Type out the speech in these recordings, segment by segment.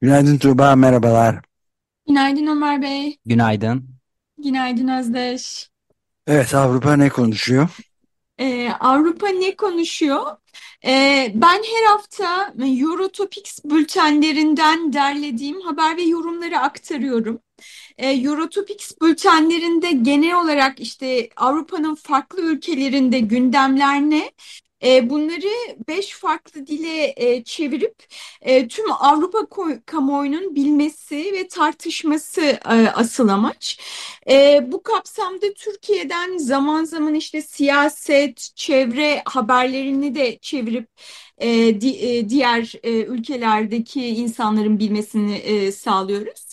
Günaydın Tuğba, merhabalar. Günaydın Ömer Bey. Günaydın. Günaydın Özdeş. Evet, Avrupa ne konuşuyor? Ee, Avrupa ne konuşuyor? Ee, ben her hafta Eurotopics bültenlerinden derlediğim haber ve yorumları aktarıyorum. Ee, Eurotopics bültenlerinde genel olarak işte Avrupa'nın farklı ülkelerinde gündemler ne? E, bunları beş farklı dile e, çevirip e, tüm Avrupa kamuoyunun bilmesi ve tartışması asıl amaç. Bu kapsamda Türkiye'den zaman zaman işte siyaset, çevre haberlerini de çevirip e, di, e, diğer e, ülkelerdeki insanların bilmesini e, sağlıyoruz.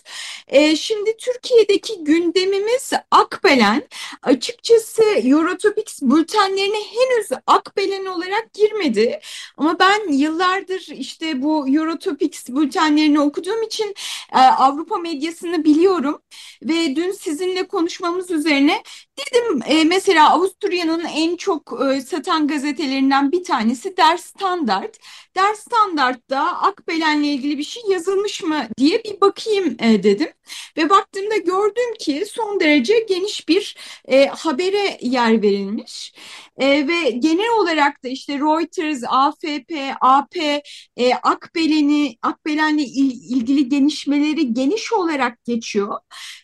E, şimdi Türkiye'deki gündemimiz Akbelen. Açıkçası Eurotopics bültenlerine henüz Akbelen olarak girmedi. Ama ben yıllardır işte bu Eurotopics bültenlerini okuduğum için e, Avrupa medyasını biliyorum. Ve dün sizinle konuşmamız üzerine dedim e, mesela Avusturya'nın en çok e, satan gazetelerinden bir tanesi Der Standard. Der Standart'ta Akbelen'le ilgili bir şey yazılmış mı diye bir bakayım e, dedim. Ve baktığımda gördüm ki son derece geniş bir e, habere yer verilmiş. E, ve genel olarak da işte Reuters, AFP, AP, e, Akbelen'i, Akbelen'le il, ilgili genişmeleri geniş olarak geçiyor.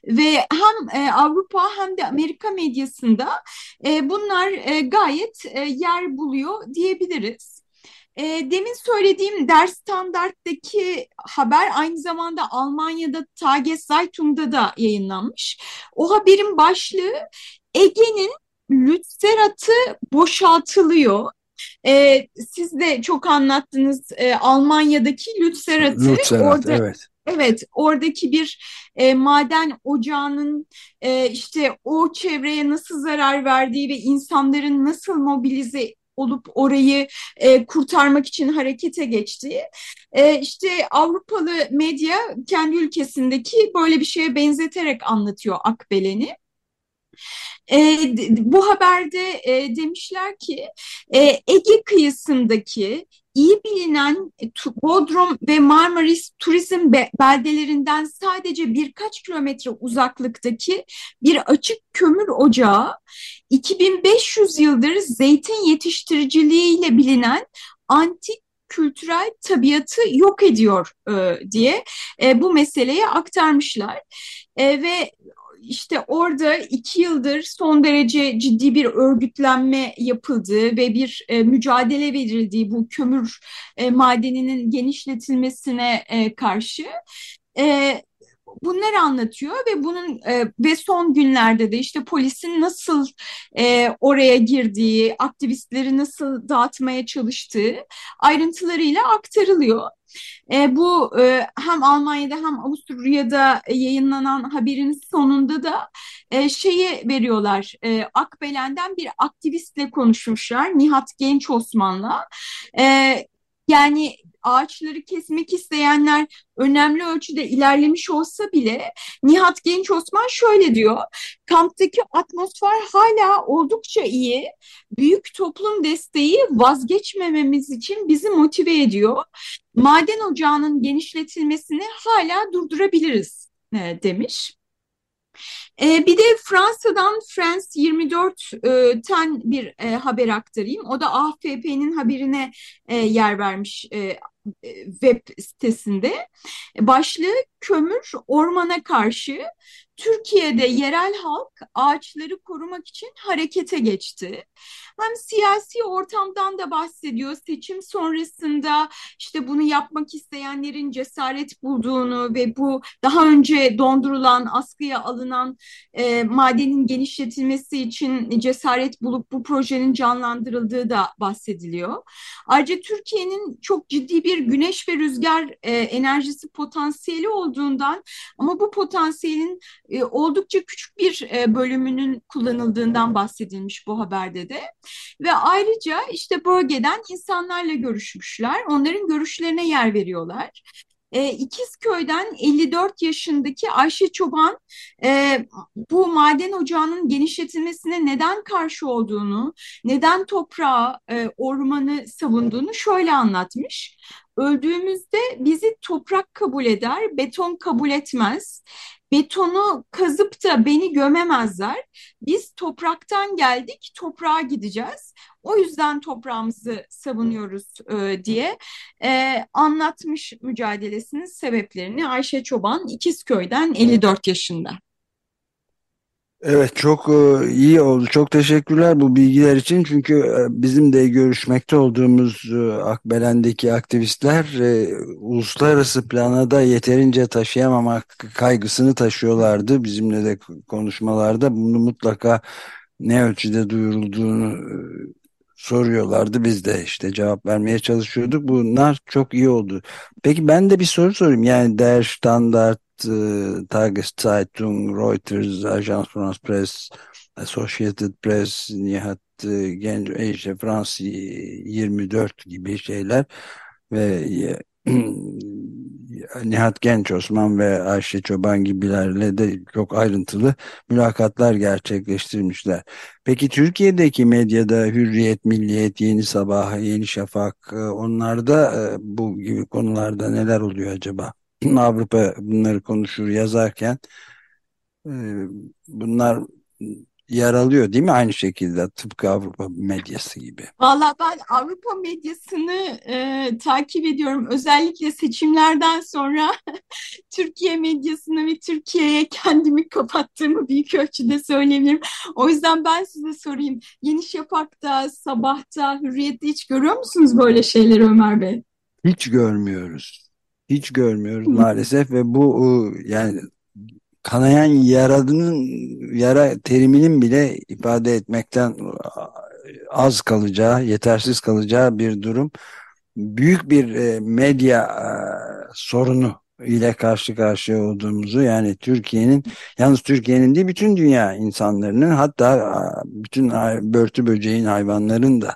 Ve hem e, Avrupa hem de Amerika medyasında e, bunlar e, gayet e, yer buluyor diyebiliriz. E, demin söylediğim Der Standart'taki haber aynı zamanda Almanya'da Tageszeitung'da da yayınlanmış. O haberin başlığı Ege'nin Lützerat'ı boşaltılıyor. E, siz de çok anlattınız e, Almanya'daki Lützerat'ı. Lützerat, orada, evet. Evet, oradaki bir e, maden ocağının e, işte o çevreye nasıl zarar verdiği ve insanların nasıl mobilize olup orayı e, kurtarmak için harekete geçtiği. E, işte Avrupalı medya kendi ülkesindeki böyle bir şeye benzeterek anlatıyor Akbelen'i. E, bu haberde e, demişler ki e, Ege kıyısındaki iyi bilinen e, Bodrum ve Marmaris turizm beldelerinden sadece birkaç kilometre uzaklıktaki bir açık kömür ocağı 2500 yıldır zeytin yetiştiriciliğiyle bilinen antik kültürel tabiatı yok ediyor e, diye e, bu meseleyi aktarmışlar. E, ve işte orada iki yıldır son derece ciddi bir örgütlenme yapıldığı ve bir e, mücadele verildiği bu kömür e, madeninin genişletilmesine e, karşı e, bunları anlatıyor ve bunun e, ve son günlerde de işte polisin nasıl e, oraya girdiği, aktivistleri nasıl dağıtmaya çalıştığı ayrıntılarıyla aktarılıyor. E, bu e, hem Almanya'da hem Avusturya'da yayınlanan haberin sonunda da e, şeyi veriyorlar. E, Akbelen'den bir aktivistle konuşmuşlar. Nihat Genç Osman'la. E, yani ağaçları kesmek isteyenler önemli ölçüde ilerlemiş olsa bile Nihat Genç Osman şöyle diyor. Kamptaki atmosfer hala oldukça iyi. Büyük toplum desteği vazgeçmememiz için bizi motive ediyor. Maden ocağının genişletilmesini hala durdurabiliriz e, demiş. E, bir de Fransa'dan France 24'ten bir e, haber aktarayım. O da AFP'nin haberine yer vermiş web sitesinde. Başlığı kömür, ormana karşı Türkiye'de yerel halk ağaçları korumak için harekete geçti. Hem siyasi ortamdan da bahsediyor. Seçim sonrasında işte bunu yapmak isteyenlerin cesaret bulduğunu ve bu daha önce dondurulan, askıya alınan e, madenin genişletilmesi için cesaret bulup bu projenin canlandırıldığı da bahsediliyor. Ayrıca Türkiye'nin çok ciddi bir güneş ve rüzgar e, enerjisi potansiyeli olduğundan ama bu potansiyelin e, oldukça küçük bir e, bölümünün kullanıldığından bahsedilmiş bu haberde de. Ve ayrıca işte bölgeden insanlarla görüşmüşler. Onların görüşlerine yer veriyorlar. E, İkizköy'den 54 yaşındaki Ayşe Çoban e, bu maden ocağının genişletilmesine neden karşı olduğunu, neden toprağı, e, ormanı savunduğunu şöyle anlatmış. Öldüğümüzde bizi toprak kabul eder, beton kabul etmez betonu kazıp da beni gömemezler. Biz topraktan geldik, toprağa gideceğiz. O yüzden toprağımızı savunuyoruz e, diye e, anlatmış mücadelesinin sebeplerini Ayşe Çoban İkizköy'den 54 yaşında. Evet çok e, iyi oldu. Çok teşekkürler bu bilgiler için. Çünkü e, bizim de görüşmekte olduğumuz e, Akbelen'deki aktivistler uluslararası plana da yeterince taşıyamamak kaygısını taşıyorlardı. Bizimle de konuşmalarda bunu mutlaka ne ölçüde duyurulduğunu soruyorlardı. Biz de işte cevap vermeye çalışıyorduk. Bunlar çok iyi oldu. Peki ben de bir soru sorayım. Yani Der Standart Tageszeitung, Reuters, Agence France Presse, Associated Press, Nihat e, Genç, e, işte Frans 24 gibi şeyler ve Nihat Genç Osman ve Ayşe Çoban gibilerle de çok ayrıntılı mülakatlar gerçekleştirmişler. Peki Türkiye'deki medyada Hürriyet, Milliyet, Yeni Sabah, Yeni Şafak onlarda bu gibi konularda neler oluyor acaba? Avrupa bunları konuşur yazarken e, bunlar yer alıyor değil mi aynı şekilde tıpkı Avrupa medyası gibi? Valla ben Avrupa medyasını e, takip ediyorum. Özellikle seçimlerden sonra Türkiye medyasını ve Türkiye'ye kendimi kapattığımı büyük ölçüde söyleyebilirim. O yüzden ben size sorayım. Yeni Şafak'ta, Sabah'ta, Hürriyet'te hiç görüyor musunuz böyle şeyleri Ömer Bey? Hiç görmüyoruz. Hiç görmüyoruz maalesef ve bu yani kanayan yaradının yara teriminin bile ifade etmekten az kalacağı, yetersiz kalacağı bir durum. Büyük bir e, medya e, sorunu ile karşı karşıya olduğumuzu yani Türkiye'nin yalnız Türkiye'nin değil bütün dünya insanlarının hatta bütün börtü böceğin hayvanların da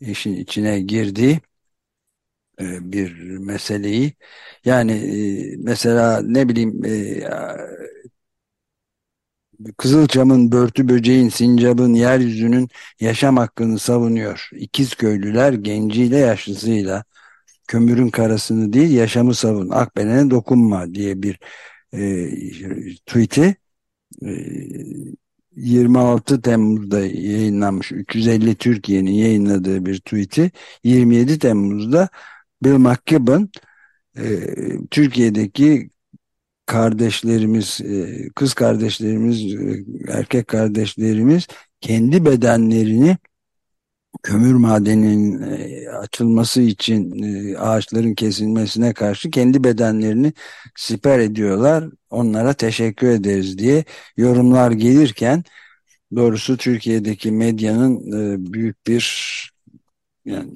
işin içine girdiği e, bir meseleyi yani e, mesela ne bileyim e, Kızılçam'ın, börtü böceğin, sincabın, yeryüzünün yaşam hakkını savunuyor. İkiz köylüler genciyle yaşlısıyla kömürün karasını değil yaşamı savun. Akbelen'e dokunma diye bir e, tweet'i e, 26 Temmuz'da yayınlanmış 350 Türkiye'nin yayınladığı bir tweet'i 27 Temmuz'da Bill McKibben e, Türkiye'deki kardeşlerimiz, e, kız kardeşlerimiz, e, erkek kardeşlerimiz kendi bedenlerini kömür madeninin açılması için ağaçların kesilmesine karşı kendi bedenlerini siper ediyorlar. Onlara teşekkür ederiz diye yorumlar gelirken doğrusu Türkiye'deki medyanın büyük bir yani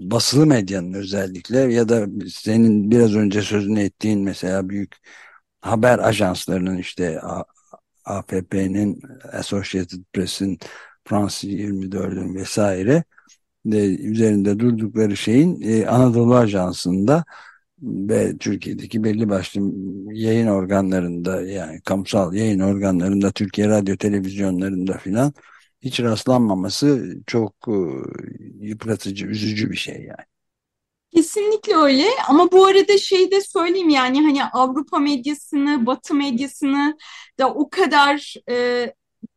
basılı medyanın özellikle ya da senin biraz önce sözünü ettiğin mesela büyük haber ajanslarının işte AFP'nin, Associated Press'in, France 24'ün vesaire de üzerinde durdukları şeyin e, Anadolu Ajansı'nda ve Türkiye'deki belli başlı yayın organlarında yani kamusal yayın organlarında Türkiye radyo televizyonlarında filan hiç rastlanmaması çok e, yıpratıcı, üzücü bir şey yani. Kesinlikle öyle ama bu arada şey de söyleyeyim yani hani Avrupa medyasını, Batı medyasını da o kadar e,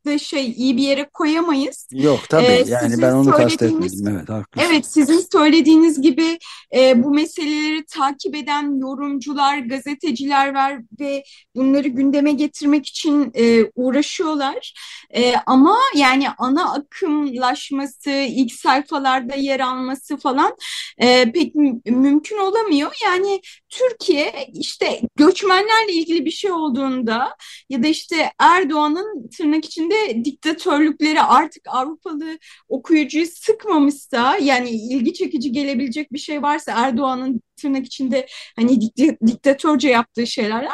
da şey iyi bir yere koyamayız. Yok tabii Ee, yani ben onu kastetmedim. Evet haklısın. Evet, sizin söylediğiniz gibi e, bu meseleleri takip eden yorumcular, gazeteciler var ve bunları gündeme getirmek için e, uğraşıyorlar. E, ama yani ana akımlaşması, ilk sayfalarda yer alması falan e, pek mü- mümkün olamıyor. Yani Türkiye işte göçmenlerle ilgili bir şey olduğunda ya da işte Erdoğan'ın tırnak içinde diktatörlükleri artık Avrupalı okuyucuyu sıkmamışsa yani ilgi çekici gelebilecek bir şey varsa Erdoğan'ın tırnak içinde hani diktatörce yaptığı şeyler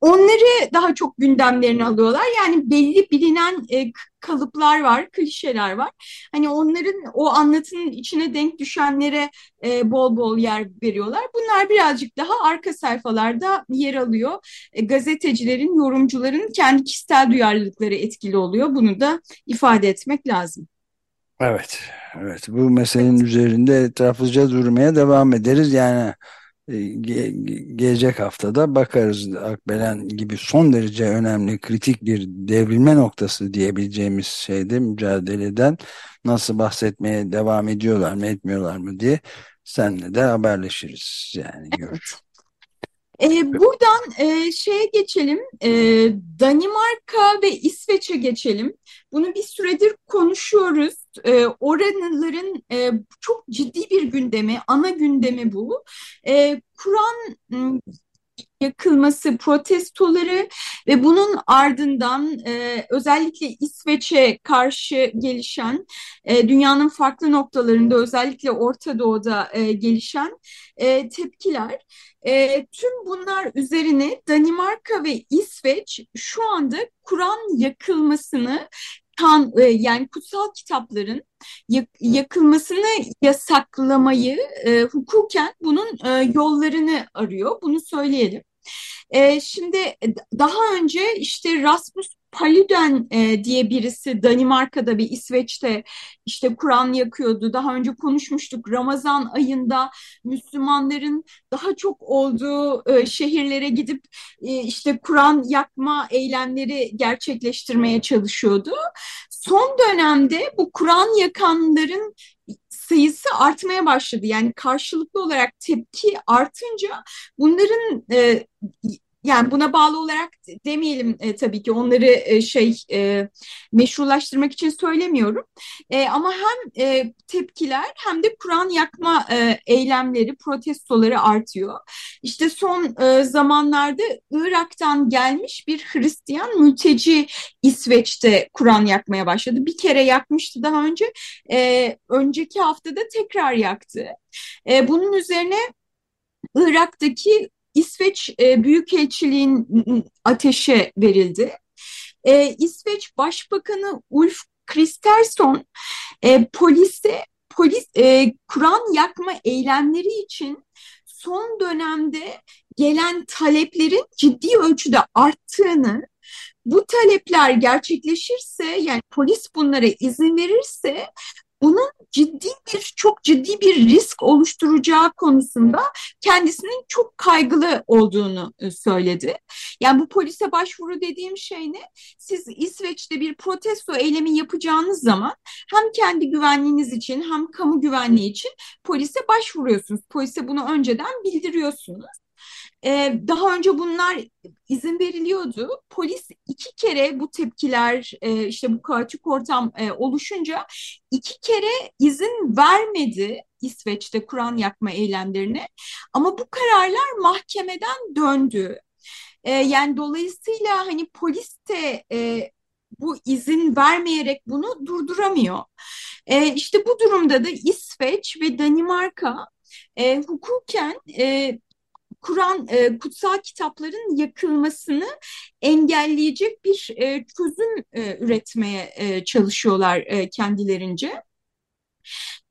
onları daha çok gündemlerine alıyorlar. Yani belli bilinen e, kalıplar var, klişeler var. Hani onların o anlatının içine denk düşenlere e, bol bol yer veriyorlar. Bunlar birazcık daha arka sayfalarda yer alıyor. E, gazetecilerin, yorumcuların kendi kişisel duyarlılıkları etkili oluyor. Bunu da ifade etmek lazım. Evet, evet. Bu meselenin üzerinde etraflıca durmaya devam ederiz. Yani e, ge- gelecek haftada bakarız Akbelen gibi son derece önemli, kritik bir devrilme noktası diyebileceğimiz şeyde mücadeleden nasıl bahsetmeye devam ediyorlar mı, etmiyorlar mı diye seninle de haberleşiriz. Yani görüş. E, buradan e, şeye geçelim, e, Danimarka ve İsveç'e geçelim. Bunu bir süredir konuşuyoruz. E, oranların e, çok ciddi bir gündemi, ana gündemi bu. E, Kur'an yakılması protestoları ve bunun ardından e, özellikle İsveç'e karşı gelişen e, dünyanın farklı noktalarında özellikle Orta Doğu'da e, gelişen e, tepkiler. E, tüm bunlar üzerine Danimarka ve İsveç şu anda Kur'an yakılmasını kan, e, yani kutsal kitapların yak- yakılmasını yasaklamayı e, hukuken bunun e, yollarını arıyor. Bunu söyleyelim. E, şimdi daha önce işte Rasmus Paludan e, diye birisi Danimarka'da ve İsveç'te işte Kur'an yakıyordu. Daha önce konuşmuştuk. Ramazan ayında Müslümanların daha çok olduğu e, şehirlere gidip e, işte Kur'an yakma eylemleri gerçekleştirmeye çalışıyordu. Son dönemde bu Kur'an yakanların sayısı artmaya başladı. Yani karşılıklı olarak tepki artınca bunların e, yani buna bağlı olarak demeyelim e, tabii ki onları e, şey e, meşrulaştırmak için söylemiyorum. E, ama hem e, tepkiler hem de Kur'an yakma e, eylemleri, protestoları artıyor. İşte son e, zamanlarda Irak'tan gelmiş bir Hristiyan mülteci İsveç'te Kur'an yakmaya başladı. Bir kere yakmıştı daha önce. E, önceki haftada tekrar yaktı. E, bunun üzerine Irak'taki İsveç e, Büyükelçiliğin ateşe verildi. E, İsveç Başbakanı Ulf Kristersson e, polise polis e, Kur'an yakma eylemleri için son dönemde gelen taleplerin ciddi ölçüde arttığını bu talepler gerçekleşirse yani polis bunlara izin verirse bunun ciddi bir çok ciddi bir risk oluşturacağı konusunda kendisinin çok kaygılı olduğunu e, söyledi. Yani bu polise başvuru dediğim şey ne? Siz İsveç'te bir protesto eylemi yapacağınız zaman hem kendi güvenliğiniz için hem kamu güvenliği için polise başvuruyorsunuz. Polise bunu önceden bildiriyorsunuz. Ee, daha önce bunlar izin veriliyordu. Polis iki kere bu tepkiler e, işte bu kaotik ortam e, oluşunca iki kere izin vermedi İsveç'te Kur'an yakma eylemlerine. Ama bu kararlar mahkemeden döndü. E, yani dolayısıyla hani polis de e, bu izin vermeyerek bunu durduramıyor. E, işte bu durumda da İsveç ve Danimarka e, hukuken e, Kur'an e, kutsal kitapların yakılmasını engelleyecek bir e, çözüm e, üretmeye e, çalışıyorlar e, kendilerince.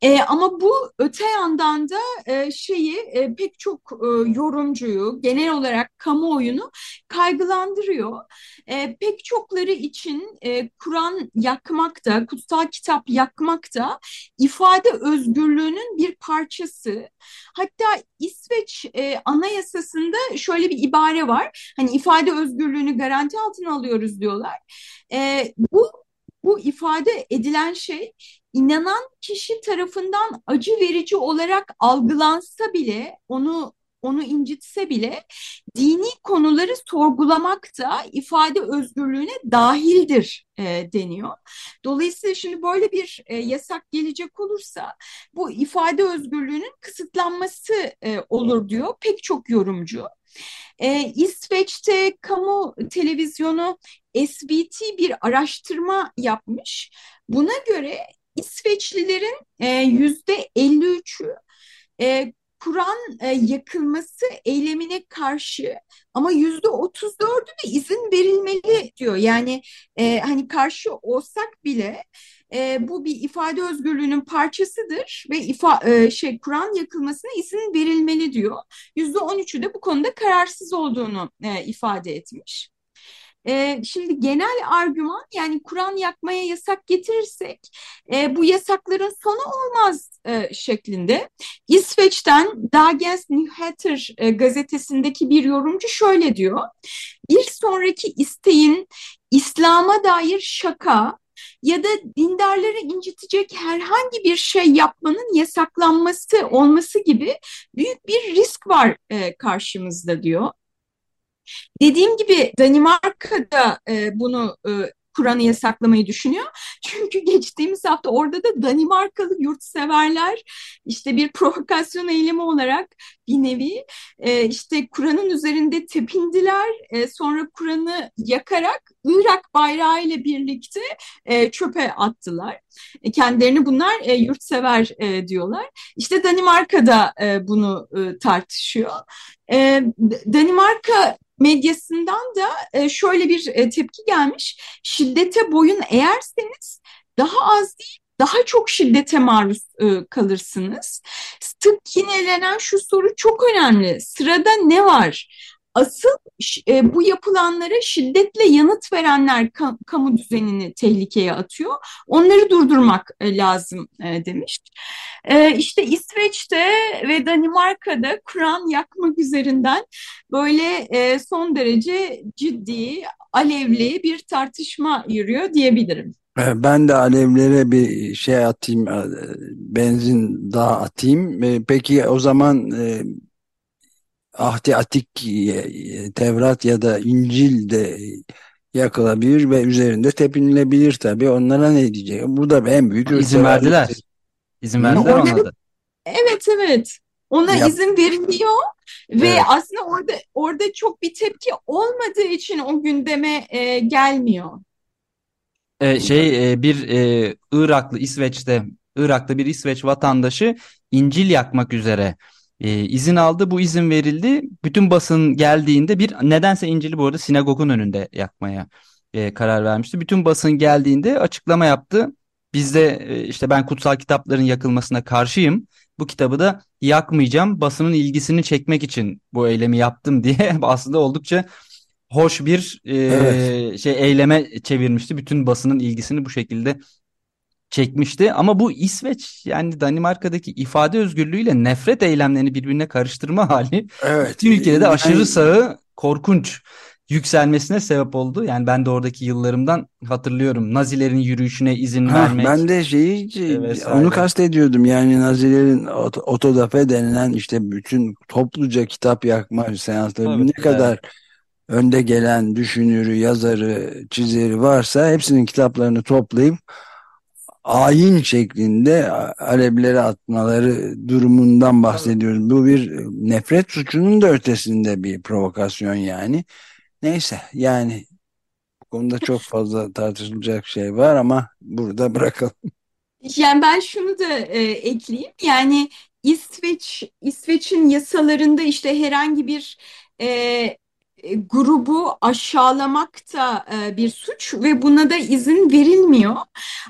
E, ama bu öte yandan da e, şeyi e, pek çok e, yorumcuyu, genel olarak kamuoyunu kaygılandırıyor. E, pek çokları için e, Kur'an yakmak da, kutsal kitap yakmak da ifade özgürlüğünün bir parçası. Hatta İsveç e, anayasasında şöyle bir ibare var. Hani ifade özgürlüğünü garanti altına alıyoruz diyorlar. E, bu bu ifade edilen şey inanan kişi tarafından acı verici olarak algılansa bile onu onu incitse bile dini konuları sorgulamak da ifade özgürlüğüne dahildir e, deniyor. Dolayısıyla şimdi böyle bir e, yasak gelecek olursa bu ifade özgürlüğünün kısıtlanması e, olur diyor pek çok yorumcu. E, İsveç'te kamu televizyonu SBT bir araştırma yapmış. Buna göre İsveçlilerin e, yüzde 53'ü e, Kur'an e, yakılması eylemine karşı ama yüzde 34'ü de izin verilmeli diyor. Yani e, hani karşı olsak bile e, bu bir ifade özgürlüğünün parçasıdır ve ifa, e, şey Kur'an yakılmasına izin verilmeli diyor. Yüzde 13'ü de bu konuda kararsız olduğunu e, ifade etmiş. E, şimdi genel argüman yani Kur'an yakmaya yasak getirirsek e, bu yasakların sonu olmaz e, şeklinde. İsveç'ten Dagens Nyheter e, gazetesindeki bir yorumcu şöyle diyor. Bir sonraki isteğin İslam'a dair şaka ya da dindarları incitecek herhangi bir şey yapmanın yasaklanması olması gibi büyük bir risk var e, karşımızda diyor. Dediğim gibi Danimarka'da e, bunu e, Kur'an'ı yasaklamayı düşünüyor. Çünkü geçtiğimiz hafta orada da Danimarkalı yurtseverler işte bir provokasyon eylemi olarak bir nevi e, işte Kur'an'ın üzerinde tepindiler. E, sonra Kur'an'ı yakarak Irak bayrağı ile birlikte e, çöpe attılar. E, kendilerini bunlar e, yurtsever e, diyorlar. İşte Danimarka'da e, bunu e, tartışıyor. E, Danimarka medyasından da e, şöyle bir e, tepki gelmiş. Şiddete boyun eğerseniz daha az değil daha çok şiddete maruz e, kalırsınız. Sık yinelenen şu soru çok önemli. Sırada ne var? Asıl e, bu yapılanlara şiddetle yanıt verenler ka kamu düzenini tehlikeye atıyor. Onları durdurmak e, lazım e, demiş. E, işte İsveç'te ve Danimarka'da Kur'an yakmak üzerinden böyle e, son derece ciddi, alevli bir tartışma yürüyor diyebilirim. E, ben de alevlere bir şey atayım, e, benzin daha atayım. E, peki o zaman Ahdi Atik, Tevrat ya da İncil de yakılabilir ve üzerinde tepinilebilir tabii. Onlara ne diyecek? Bu da en büyük izin verdiler. İzin verdiler ona da. Evet evet. Ona Yap. izin veriliyor ve evet. aslında orada orada çok bir tepki olmadığı için o gündeme e, gelmiyor. Ee, şey e, bir e, Iraklı İsveç'te Irak'ta bir İsveç vatandaşı İncil yakmak üzere e, izin aldı. Bu izin verildi. Bütün basın geldiğinde bir nedense İncil'i bu arada sinagogun önünde yakmaya e, karar vermişti. Bütün basın geldiğinde açıklama yaptı. Bizde e, işte ben kutsal kitapların yakılmasına karşıyım. Bu kitabı da yakmayacağım. Basının ilgisini çekmek için bu eylemi yaptım diye aslında oldukça hoş bir e, evet. şey eyleme çevirmişti. Bütün basının ilgisini bu şekilde çekmişti. Ama bu İsveç yani Danimarka'daki ifade özgürlüğüyle nefret eylemlerini birbirine karıştırma hali evet. ülkede de aşırı yani... sağı korkunç yükselmesine sebep oldu. Yani ben de oradaki yıllarımdan hatırlıyorum. Nazilerin yürüyüşüne izin ha, vermek. Ben de şeyi onu kastediyordum. Yani Nazilerin otodafe denilen işte bütün topluca kitap yakma seansları Tabii, ne kadar önde gelen düşünürü, yazarı, çizeri varsa hepsinin kitaplarını toplayıp ayin şeklinde alevlere atmaları durumundan bahsediyoruz. Bu bir nefret suçunun da ötesinde bir provokasyon yani. Neyse yani bu konuda çok fazla tartışılacak şey var ama burada bırakalım. Yani ben şunu da e, ekleyeyim. Yani İsveç İsveç'in yasalarında işte herhangi bir e, e, grubu aşağılamak da e, bir suç ve buna da izin verilmiyor.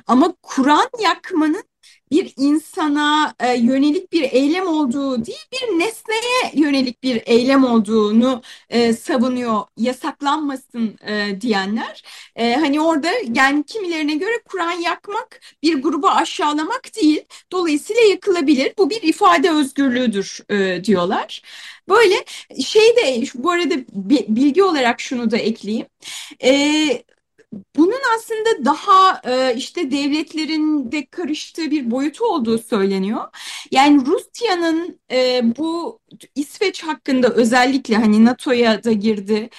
Ama Kur'an yakmanın bir insana e, yönelik bir eylem olduğu değil bir nesneye yönelik bir eylem olduğunu e, savunuyor yasaklanmasın e, diyenler. E, hani orada yani kimilerine göre Kur'an yakmak bir grubu aşağılamak değil dolayısıyla yakılabilir bu bir ifade özgürlüğüdür e, diyorlar. Böyle şey de bu arada bilgi olarak şunu da ekleyeyim. E, bunun aslında daha e, işte devletlerin de karıştığı bir boyutu olduğu söyleniyor. Yani Rusya'nın e, bu İsveç hakkında özellikle hani NATO'ya da girdi.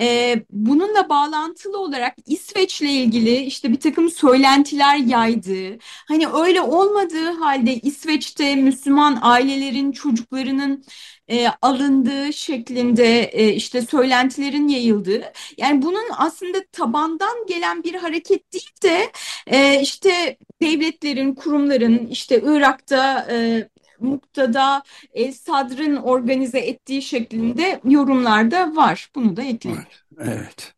E, bununla bağlantılı olarak İsveç'le ilgili işte bir takım söylentiler yaydı. Hani öyle olmadığı halde İsveç'te Müslüman ailelerin çocuklarının e, alındığı şeklinde e, işte söylentilerin yayıldığı. Yani bunun aslında tabandan gelen bir hareket değil de e, işte devletlerin, kurumların işte Irak'ta e, Muktada El Sadr'ın organize ettiği şeklinde yorumlarda var. Bunu da ekleyeyim. Evet.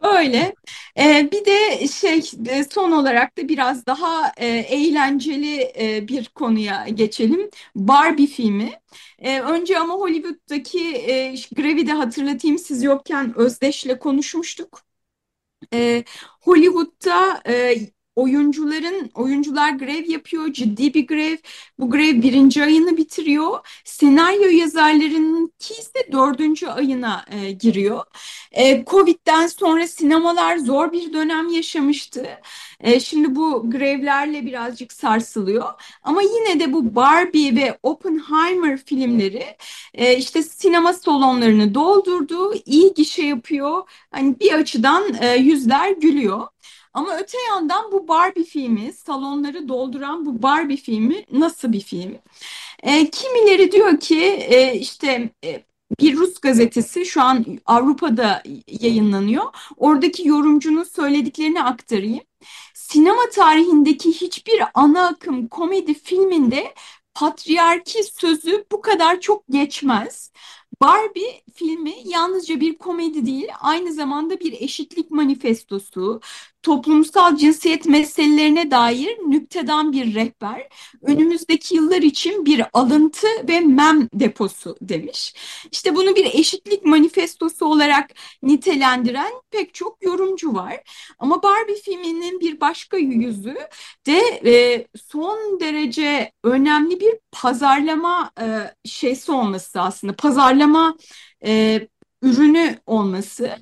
Öyle. Ee, bir de şey e, son olarak da biraz daha e, eğlenceli e, bir konuya geçelim. Barbie filmi. E, önce ama Hollywood'daki e, grevi de hatırlatayım. Siz yokken Özdeş'le konuşmuştuk. E, Hollywood'da e, oyuncuların oyuncular grev yapıyor ciddi bir grev. Bu grev birinci ayını bitiriyor. Senaryo yazarlarının ise dördüncü ayına e, giriyor. E, Covid'den sonra sinemalar zor bir dönem yaşamıştı. E, şimdi bu grevlerle birazcık sarsılıyor. Ama yine de bu Barbie ve Oppenheimer filmleri e, işte sinema salonlarını doldurdu iyi gişe yapıyor. Hani bir açıdan e, yüzler gülüyor ama öte yandan bu Barbie filmi, salonları dolduran bu Barbie filmi nasıl bir film? E, kimileri diyor ki e, işte e, bir Rus gazetesi şu an Avrupa'da yayınlanıyor. Oradaki yorumcunun söylediklerini aktarayım. Sinema tarihindeki hiçbir ana akım komedi filminde patriarki sözü bu kadar çok geçmez. Barbie filmi yalnızca bir komedi değil, aynı zamanda bir eşitlik manifestosu, toplumsal cinsiyet meselelerine dair nüktedan bir rehber, önümüzdeki yıllar için bir alıntı ve mem deposu demiş. İşte bunu bir eşitlik manifestosu olarak nitelendiren pek çok yorumcu var. Ama Barbie filminin bir başka yüzü de e, son derece önemli bir pazarlama e, şeysi olması aslında. Pazarlama e, ürünü olması.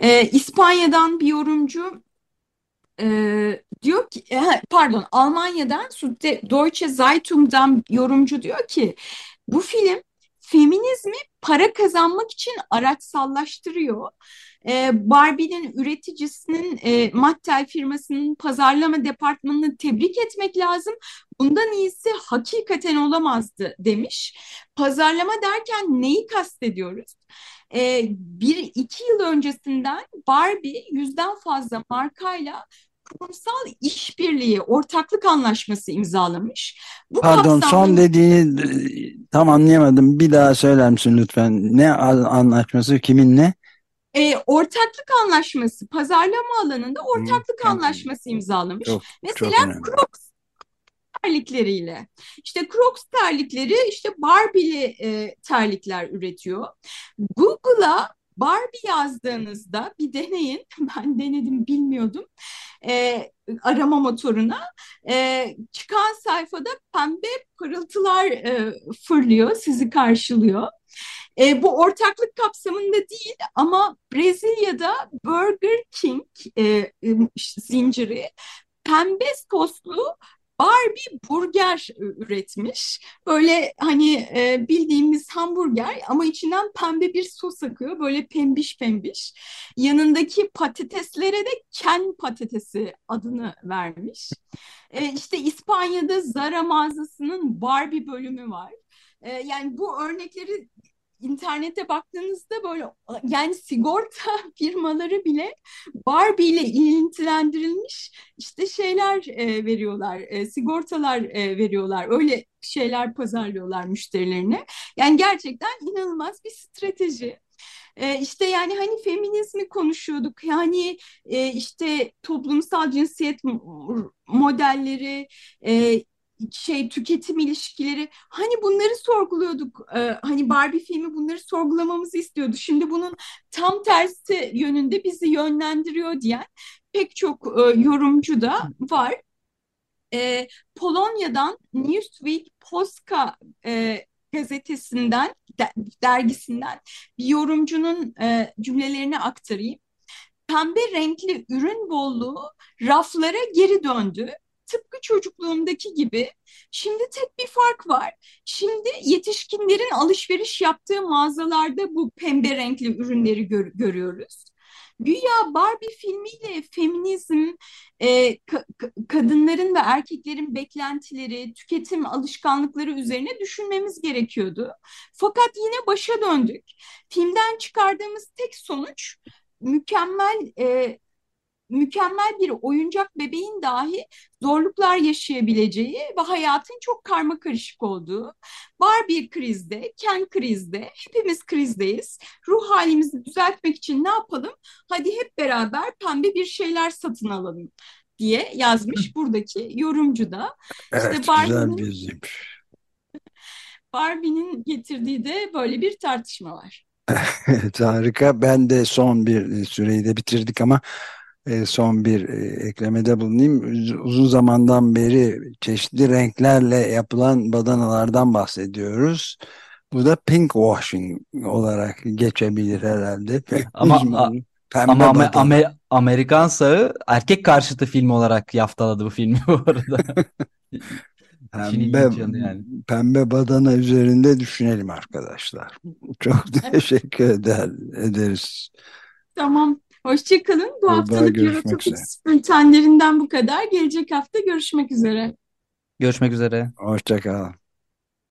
E, İspanya'dan bir yorumcu e, diyor ki e, pardon Almanya'dan Deutsche Zeitung'dan yorumcu diyor ki bu film feminizmi para kazanmak için araçsallaştırıyor. E, Barbie'nin üreticisinin e, Mattel firmasının pazarlama departmanını tebrik etmek lazım. Bundan iyisi hakikaten olamazdı demiş. Pazarlama derken neyi kastediyoruz? E, bir iki yıl öncesinden Barbie yüzden fazla markayla kurumsal işbirliği, ortaklık anlaşması imzalamış. Bu Pardon kapsamda... son dediğini e, tam anlayamadım. Bir daha söyler misin lütfen? Ne anlaşması kiminle? E, ortaklık anlaşması, pazarlama alanında ortaklık hmm, anlaşması imzalamış. Çok, Mesela çok Crocs terlikleriyle. İşte Crocs terlikleri işte Barbie'li e, terlikler üretiyor. Google'a Barbie yazdığınızda bir deneyin. Ben denedim bilmiyordum. E, arama motoruna e, çıkan sayfada pembe pırıltılar e, fırlıyor, sizi karşılıyor. E, bu ortaklık kapsamında değil ama Brezilya'da Burger King e, zinciri pembe soslu Barbie burger üretmiş. Böyle hani e, bildiğimiz hamburger ama içinden pembe bir sos akıyor. Böyle pembiş pembiş. Yanındaki patateslere de Ken patatesi adını vermiş. E, işte İspanya'da Zara mağazasının Barbie bölümü var. E, yani bu örnekleri internete baktığınızda böyle yani sigorta firmaları bile Barbie ile ilintilendirilmiş işte şeyler e, veriyorlar, e, sigortalar e, veriyorlar. Öyle şeyler pazarlıyorlar müşterilerine. Yani gerçekten inanılmaz bir strateji. E, işte yani hani feminizmi konuşuyorduk. Yani e, işte toplumsal cinsiyet modelleri, e, şey tüketim ilişkileri hani bunları sorguluyorduk. Ee, hani Barbie filmi bunları sorgulamamızı istiyordu. Şimdi bunun tam tersi yönünde bizi yönlendiriyor diyen pek çok e, yorumcu da var. E, Polonya'dan Newsweek Polska e, gazetesinden, dergisinden bir yorumcunun e, cümlelerini aktarayım. Pembe renkli ürün bolluğu raflara geri döndü tıpkı çocukluğumdaki gibi şimdi tek bir fark var. Şimdi yetişkinlerin alışveriş yaptığı mağazalarda bu pembe renkli ürünleri gör görüyoruz. Güya Barbie filmiyle feminizm, e, ka kadınların ve erkeklerin beklentileri, tüketim alışkanlıkları üzerine düşünmemiz gerekiyordu. Fakat yine başa döndük. Filmden çıkardığımız tek sonuç mükemmel e, mükemmel bir oyuncak bebeğin dahi zorluklar yaşayabileceği ve hayatın çok karma karışık olduğu. Barbie krizde, Ken krizde, hepimiz krizdeyiz. Ruh halimizi düzeltmek için ne yapalım? Hadi hep beraber pembe bir şeyler satın alalım diye yazmış buradaki yorumcu da. Evet, işte güzel bir zip. Barbie'nin getirdiği de böyle bir tartışma var. Evet, harika. Ben de son bir süreyi de bitirdik ama e, son bir e, eklemede bulunayım. Uzun zamandan beri çeşitli renklerle yapılan badanalardan bahsediyoruz. Bu da pink washing olarak geçebilir herhalde. Ama Pembe Ama Amer Amer Amerikan sağı erkek karşıtı film olarak yaftaladı bu filmi bu arada. pembe, yani. pembe badana üzerinde düşünelim arkadaşlar. Çok teşekkür eder, ederiz. Tamam. Hoşçakalın. Bu haftalık Eurotopik bültenlerinden bu kadar. Gelecek hafta görüşmek üzere. Görüşmek üzere. Hoşçakal.